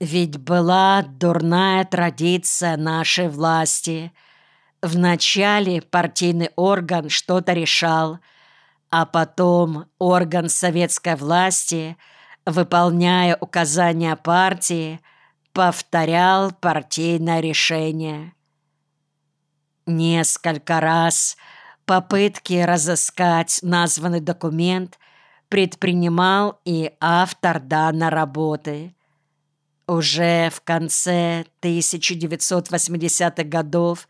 Ведь была дурная традиция нашей власти. Вначале партийный орган что-то решал, а потом орган советской власти, выполняя указания партии, повторял партийное решение. Несколько раз попытки разыскать названный документ предпринимал и автор данной работы. Уже в конце 1980-х годов,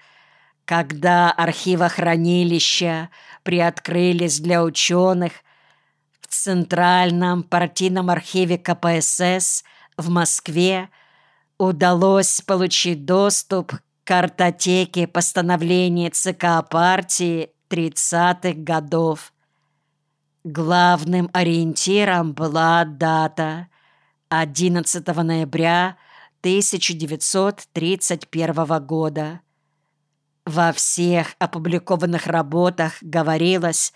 когда архивохранилища приоткрылись для ученых, в Центральном партийном архиве КПСС в Москве удалось получить доступ к картотеке постановлений ЦК партии 30-х годов. Главным ориентиром была дата 11 ноября 1931 года. Во всех опубликованных работах говорилось,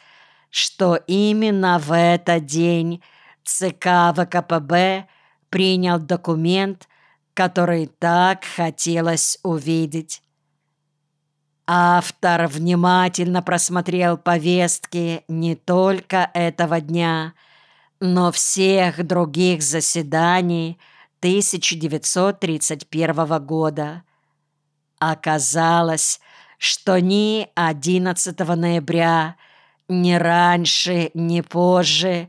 что именно в этот день ЦК ВКПБ принял документ, который так хотелось увидеть. Автор внимательно просмотрел повестки не только этого дня – но всех других заседаний 1931 года. Оказалось, что ни 11 ноября, ни раньше, ни позже,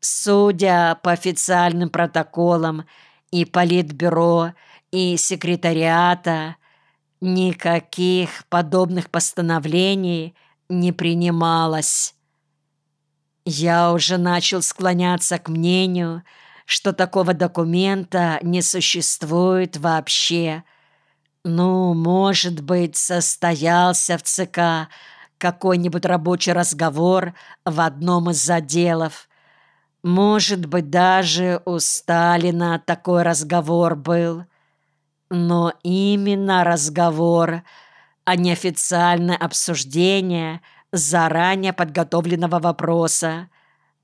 судя по официальным протоколам и Политбюро, и секретариата, никаких подобных постановлений не принималось. Я уже начал склоняться к мнению, что такого документа не существует вообще. Ну, может быть, состоялся в ЦК какой-нибудь рабочий разговор в одном из заделов. Может быть, даже у Сталина такой разговор был. Но именно разговор, а не официальное обсуждение – заранее подготовленного вопроса,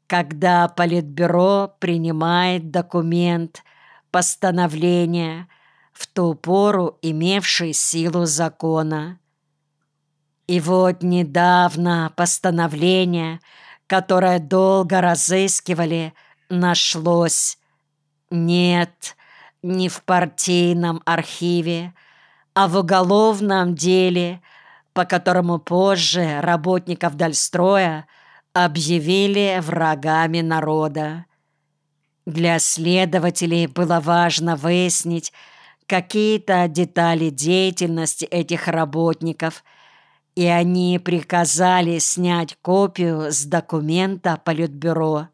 когда Политбюро принимает документ, постановление, в ту пору имевший силу закона. И вот недавно постановление, которое долго разыскивали, нашлось. Нет, не в партийном архиве, а в уголовном деле – по которому позже работников Дальстроя объявили врагами народа. Для следователей было важно выяснить какие-то детали деятельности этих работников, и они приказали снять копию с документа Политбюро.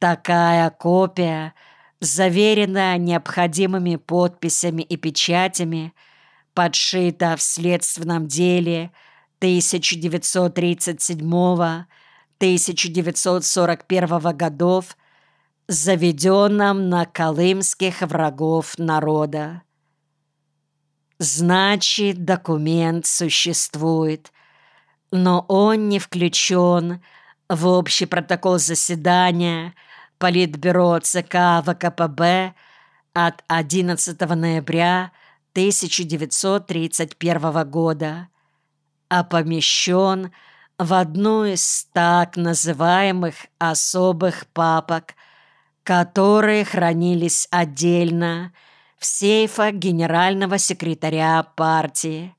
Такая копия, заверенная необходимыми подписями и печатями – подшита в следственном деле 1937-1941 годов, заведенном на колымских врагов народа. Значит, документ существует, но он не включен в общий протокол заседания Политбюро ЦК ВКПБ от 11 ноября 1931 года, а помещен в одну из так называемых особых папок, которые хранились отдельно в сейфах генерального секретаря партии.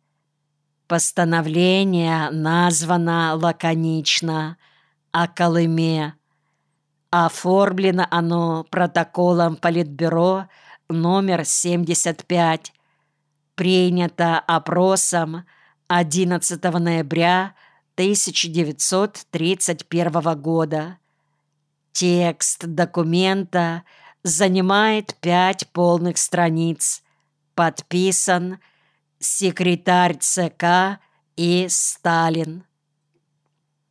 Постановление названо лаконично «О Колыме». Оформлено оно протоколом Политбюро номер 75 принято опросом 11 ноября 1931 года. Текст документа занимает пять полных страниц. Подписан секретарь ЦК и Сталин.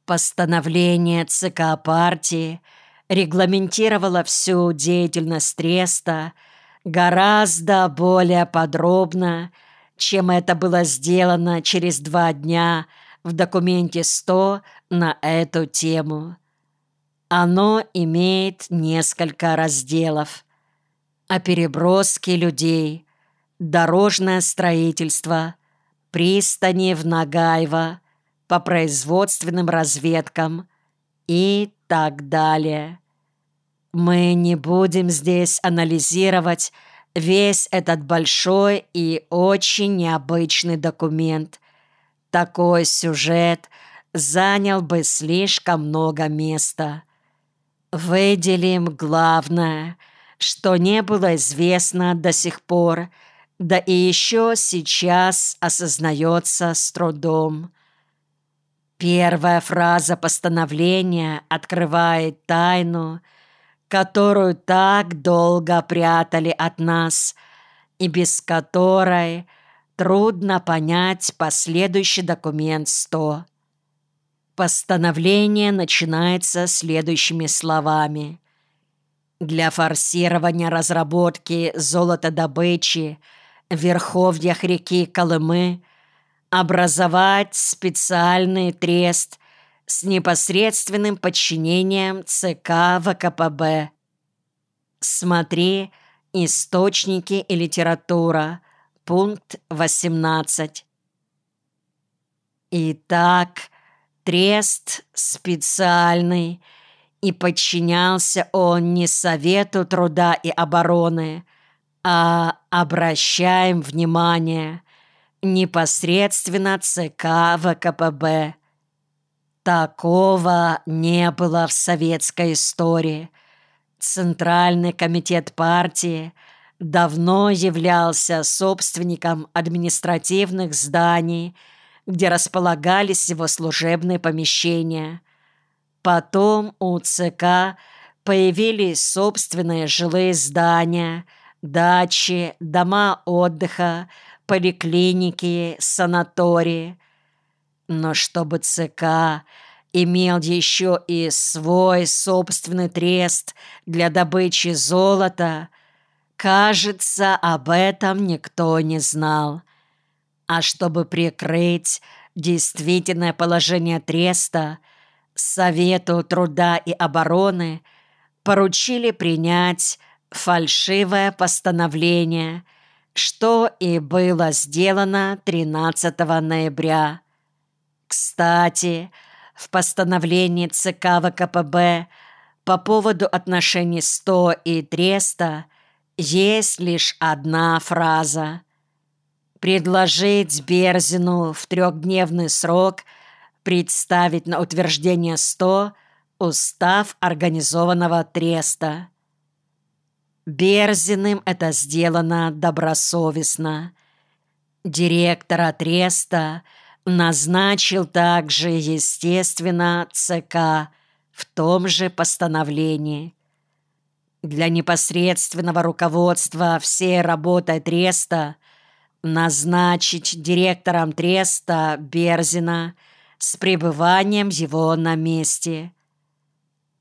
Постановление ЦК партии регламентировало всю деятельность Треста – гораздо более подробно, чем это было сделано через два дня в документе 100 на эту тему. Оно имеет несколько разделов. о переброске людей, дорожное строительство, пристани в Нагаево, по производственным разведкам и так далее. Мы не будем здесь анализировать весь этот большой и очень необычный документ. Такой сюжет занял бы слишком много места. Выделим главное, что не было известно до сих пор, да и еще сейчас осознается с трудом. Первая фраза постановления открывает тайну, которую так долго прятали от нас и без которой трудно понять последующий документ 100. Постановление начинается следующими словами. Для форсирования разработки золотодобычи в верховьях реки Колымы образовать специальный трест с непосредственным подчинением ЦК ВКПБ. Смотри «Источники и литература», пункт 18. Итак, трест специальный, и подчинялся он не Совету труда и обороны, а, обращаем внимание, непосредственно ЦК ВКПБ. Такого не было в советской истории. Центральный комитет партии давно являлся собственником административных зданий, где располагались его служебные помещения. Потом у ЦК появились собственные жилые здания, дачи, дома отдыха, поликлиники, санатории. Но чтобы ЦК имел еще и свой собственный трест для добычи золота, кажется, об этом никто не знал. А чтобы прикрыть действительное положение треста, Совету труда и обороны поручили принять фальшивое постановление – что и было сделано 13 ноября. Кстати, в постановлении ЦК ВКПБ по поводу отношений СТО и Треста есть лишь одна фраза. Предложить Берзину в трехдневный срок представить на утверждение СТО устав организованного Треста. Берзиным это сделано добросовестно. Директора Треста назначил также, естественно, ЦК в том же постановлении. Для непосредственного руководства всей работой Треста назначить директором Треста Берзина с пребыванием его на месте.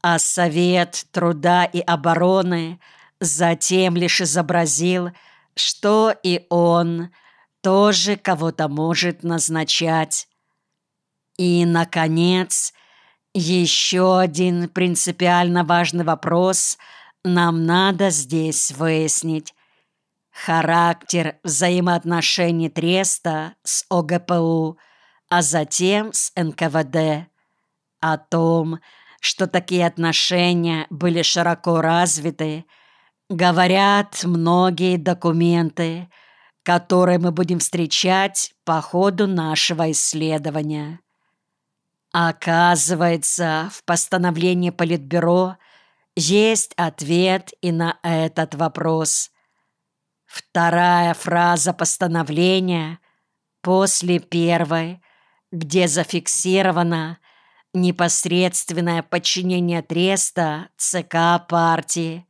А Совет труда и обороны – Затем лишь изобразил, что и он тоже кого-то может назначать. И, наконец, еще один принципиально важный вопрос нам надо здесь выяснить. Характер взаимоотношений Треста с ОГПУ, а затем с НКВД. О том, что такие отношения были широко развиты – Говорят многие документы, которые мы будем встречать по ходу нашего исследования. Оказывается, в постановлении Политбюро есть ответ и на этот вопрос. Вторая фраза постановления после первой, где зафиксировано непосредственное подчинение Треста ЦК партии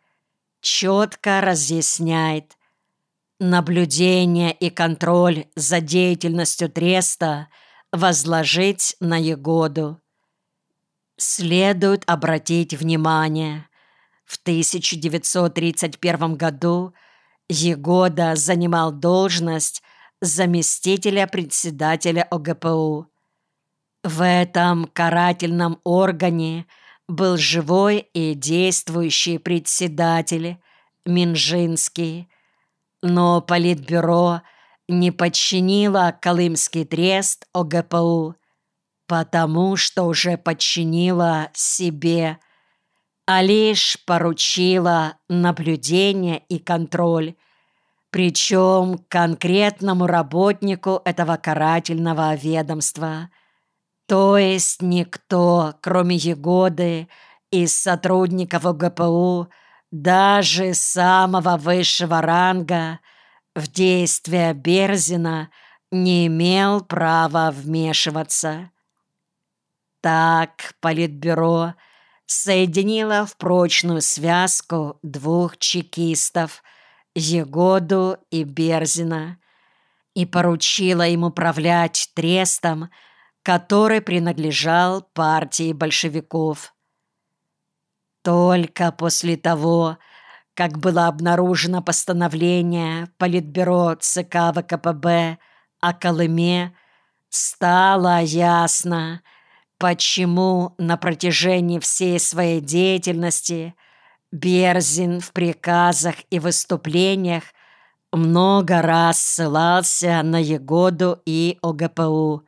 четко разъясняет наблюдение и контроль за деятельностью Треста возложить на Егоду. Следует обратить внимание, в 1931 году Егода занимал должность заместителя председателя ОГПУ. В этом карательном органе – был живой и действующий председатель Минжинский. Но Политбюро не подчинило Колымский трест ОГПУ, потому что уже подчинило себе, а лишь поручила наблюдение и контроль, причем конкретному работнику этого карательного ведомства. То есть никто, кроме Егоды, из сотрудников ОГПУ, даже самого высшего ранга, в действия Берзина не имел права вмешиваться. Так Политбюро соединило в прочную связку двух чекистов – Егоду и Берзина и поручила им управлять трестом, который принадлежал партии большевиков. Только после того, как было обнаружено постановление Политбюро ЦК ВКПБ о Колыме, стало ясно, почему на протяжении всей своей деятельности – Берзин в приказах и выступлениях много раз ссылался на Егоду и ОГПУ,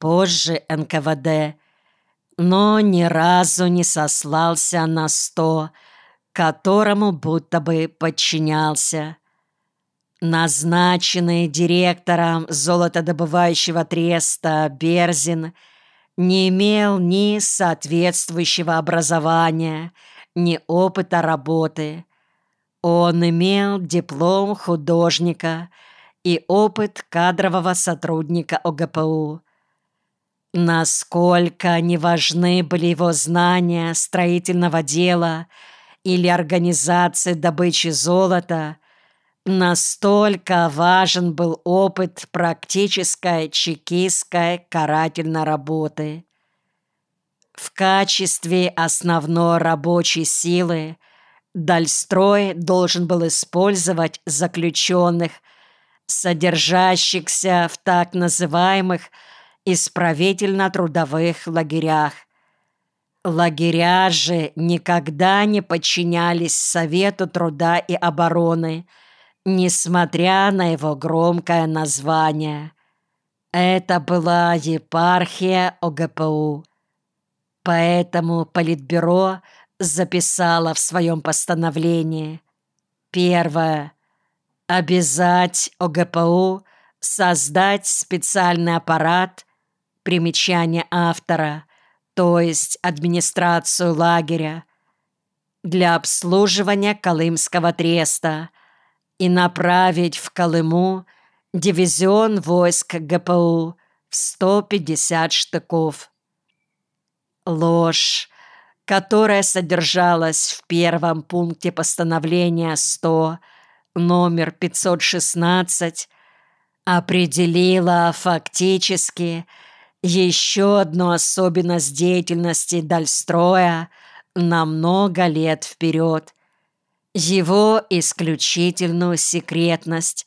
позже НКВД, но ни разу не сослался на сто, которому будто бы подчинялся. Назначенный директором золотодобывающего треста Берзин не имел ни соответствующего образования – ни опыта работы. Он имел диплом художника и опыт кадрового сотрудника ОГПУ. Насколько не важны были его знания строительного дела или организации добычи золота, настолько важен был опыт практической чекистской карательной работы. В качестве основной рабочей силы Дальстрой должен был использовать заключенных, содержащихся в так называемых исправительно-трудовых лагерях. Лагеря же никогда не подчинялись Совету труда и обороны, несмотря на его громкое название. Это была епархия ОГПУ. Поэтому Политбюро записало в своем постановлении первое обязать ОГПУ создать специальный аппарат примечание автора, то есть администрацию лагеря, для обслуживания Колымского треста и направить в Колыму дивизион войск ГПУ в 150 штыков. Ложь, которая содержалась в первом пункте постановления 100, номер 516, определила фактически еще одну особенность деятельности Дальстроя на много лет вперед. Его исключительную секретность,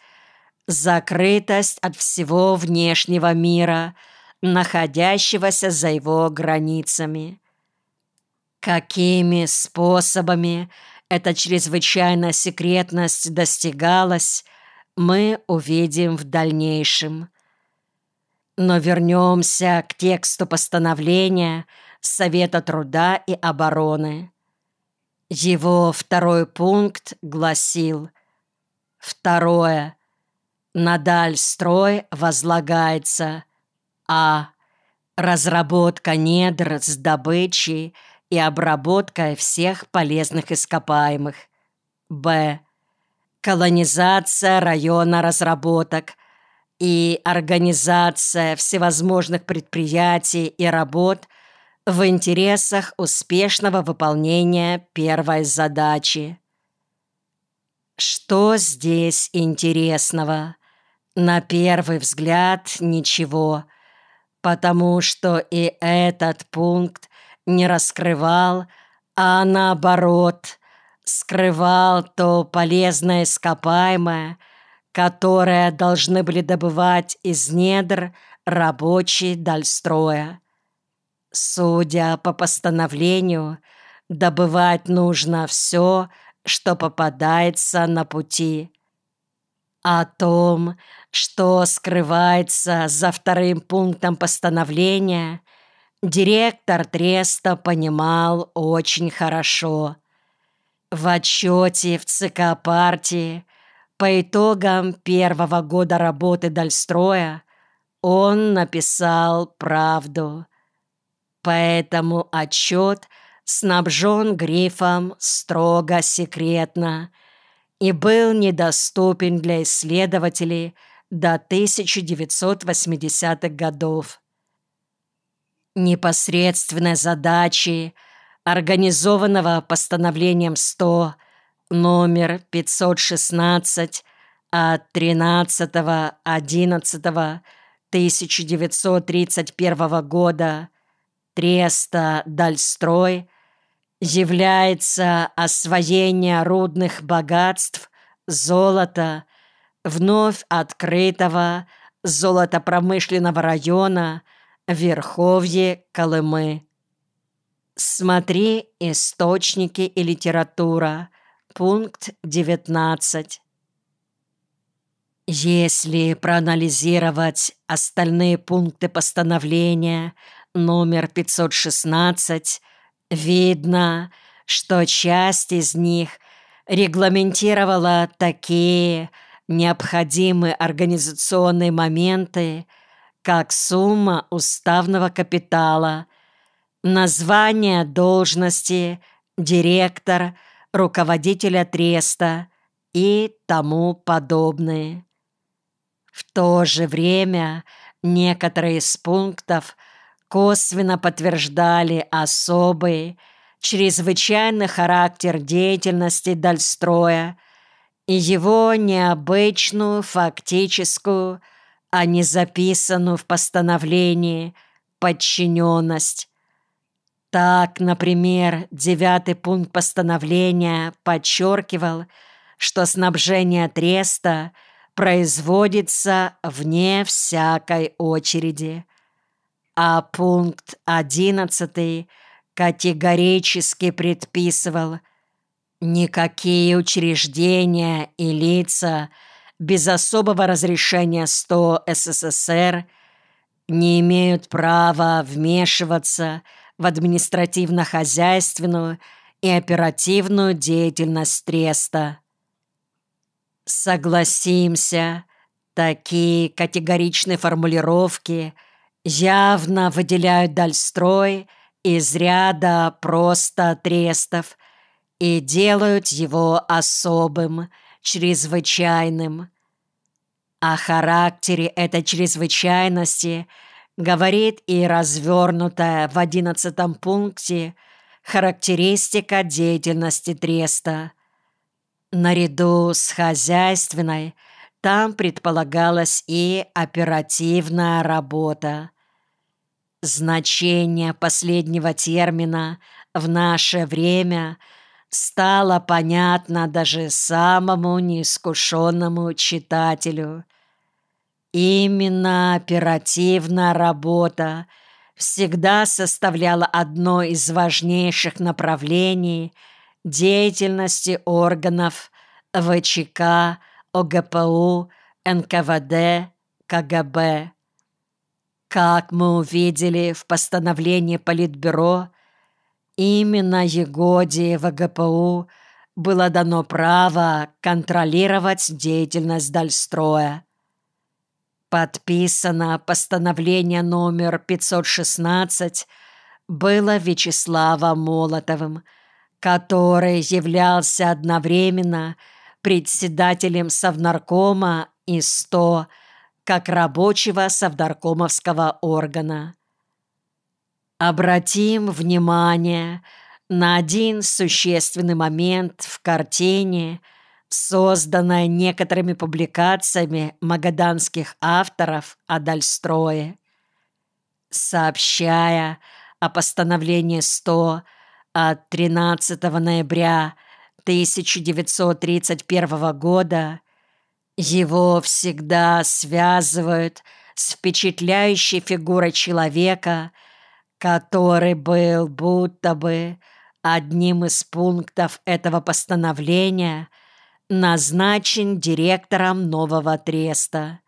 закрытость от всего внешнего мира – находящегося за его границами. Какими способами эта чрезвычайная секретность достигалась, мы увидим в дальнейшем. Но вернемся к тексту постановления Совета труда и обороны. Его второй пункт гласил «Второе. На строй возлагается а. Разработка недр с добычей и обработкой всех полезных ископаемых. Б. Колонизация района разработок и организация всевозможных предприятий и работ в интересах успешного выполнения первой задачи. Что здесь интересного? На первый взгляд ничего – потому что и этот пункт не раскрывал, а наоборот, скрывал то полезное ископаемое, которое должны были добывать из недр рабочие Дальстроя. Судя по постановлению, добывать нужно все что попадается на пути. О том, что скрывается за вторым пунктом постановления, директор Треста понимал очень хорошо. В отчете в ЦК партии по итогам первого года работы Дальстроя он написал правду. Поэтому отчет снабжен грифом «строго секретно» и был недоступен для исследователей до 1980-х годов. Непосредственной задачей организованного постановлением 100 номер 516 от 13.11.1931 года Треста Дальстрой является освоение рудных богатств золота вновь открытого золотопромышленного района Верховье Колымы. Смотри источники и литература. Пункт 19. Если проанализировать остальные пункты постановления номер 516, видно, что часть из них регламентировала такие необходимые организационные моменты, как сумма уставного капитала, название должности, директор, руководителя треста и тому подобное. В то же время некоторые из пунктов косвенно подтверждали особый, чрезвычайный характер деятельности Дальстроя и его необычную фактическую, а не записанную в постановлении подчиненность. Так, например, девятый пункт постановления подчеркивал, что снабжение треста – производится вне всякой очереди. А пункт одиннадцатый категорически предписывал никакие учреждения и лица без особого разрешения 100 СССР не имеют права вмешиваться в административно-хозяйственную и оперативную деятельность треста. Согласимся, такие категоричные формулировки явно выделяют Дальстрой из ряда просто трестов и делают его особым, чрезвычайным. О характере этой чрезвычайности говорит и развернутая в одиннадцатом пункте характеристика деятельности треста – Наряду с хозяйственной там предполагалась и оперативная работа. Значение последнего термина в наше время стало понятно даже самому неискушенному читателю. Именно оперативная работа всегда составляла одно из важнейших направлений – деятельности органов ВЧК, ОГПУ, НКВД, КГБ. Как мы увидели в постановлении Политбюро, именно Егоде ВГПУ было дано право контролировать деятельность Дальстроя. Подписано постановление номер 516 было Вячеславом Молотовым – который являлся одновременно председателем Совнаркома и СТО как рабочего совнаркомовского органа. Обратим внимание на один существенный момент в картине, созданной некоторыми публикациями магаданских авторов о Дальстрое. Сообщая о постановлении 100 от 13 ноября 1931 года его всегда связывают с впечатляющей фигурой человека, который был будто бы Одним из пунктов этого постановления назначен директором нового треста.